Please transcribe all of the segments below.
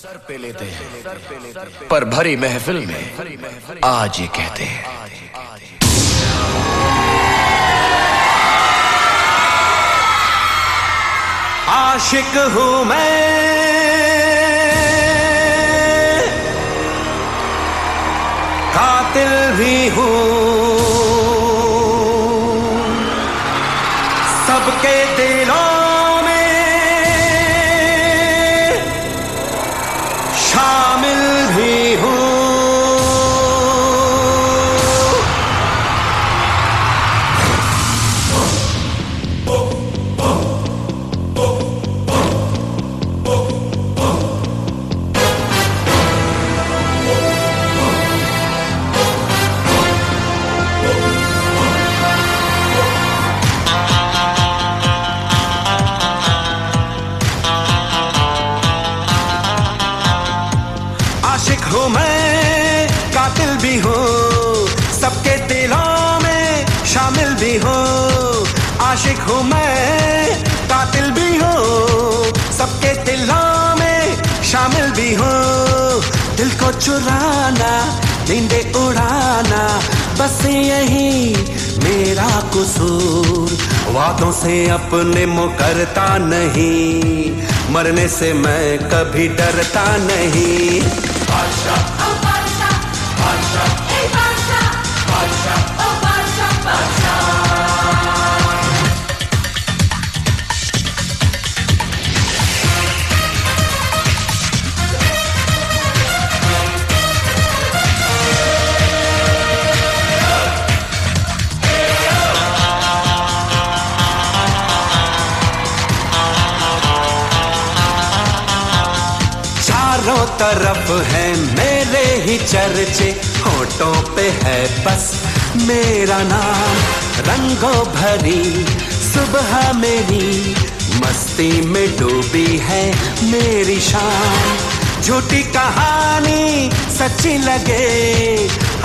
Sir पे लेते हैं। पर भरी महफिल में आज ये कहते हैं। आशिक हूँ मैं। कातिल भी हूँ। सबके दिलों भी हूँ, सबके दिलों में शामिल भी हूँ। आशिक हूँ मैं, कातिल भी हूँ, सबके दिलों में शामिल भी हूँ। दिल को चुराना, नींदे उड़ाना, बस यही मेरा कसूर। वादों से अपने मुकरता नहीं, मरने से मैं कभी डरता नहीं। चारों तरफ़ है मेरे ही चर्चे, होठों पे है बस मेरा नाम। रंगों भरी, सुबह मेरी, मस्ती में डूबी है मेरी शाम झूठी कहानी सच्ची लगे,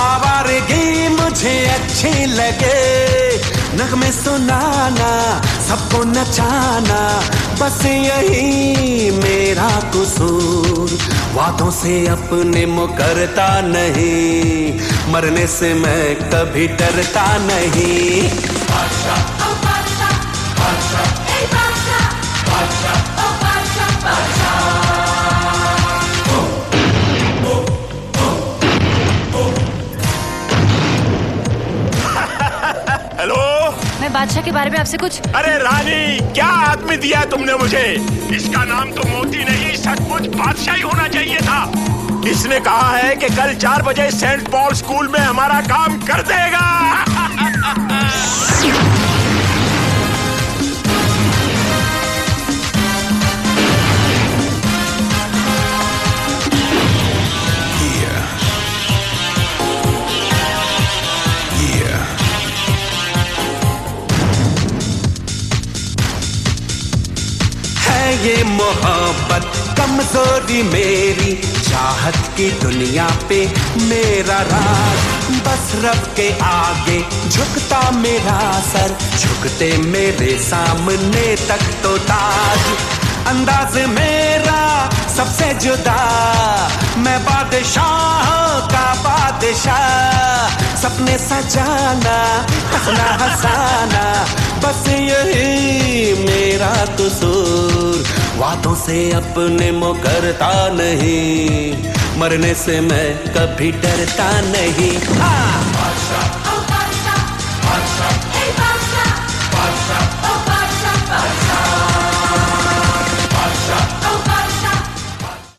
आवारगी मुझे अच्छी लगे। नगमे सुनाना, सबको नचाना, बस यही मेरा कसूर। वादों से अपने मुकरता नहीं, मरने से मैं कभी डरता नहीं। हेलो बादशाह के बारे में आपसे कुछ? अरे रानी, क्या आदमी दिया तुमने मुझे? इसका नाम तो मोती नहीं, सचमुच ही होना चाहिए था। इसने कहा है कि कल चार बजे सेंट पॉल स्कूल में हमारा काम कर देगा। ये मोहब्बत कमज़ोरी मेरी। चाहत की दुनिया पे मेरा राज। बस रब के आगे झुकता मेरा सर। झुकते मेरे सामने तक तो ताज। अंदाज मेरा सबसे जुदा। मैं बादशाह का बादशाह। सपने सजाना, हंसना, हंसाना, बस यही मेरा कसूर। वादों से अपने मुकरता नहीं। मरने से मैं कभी डरता नहीं। हाँ।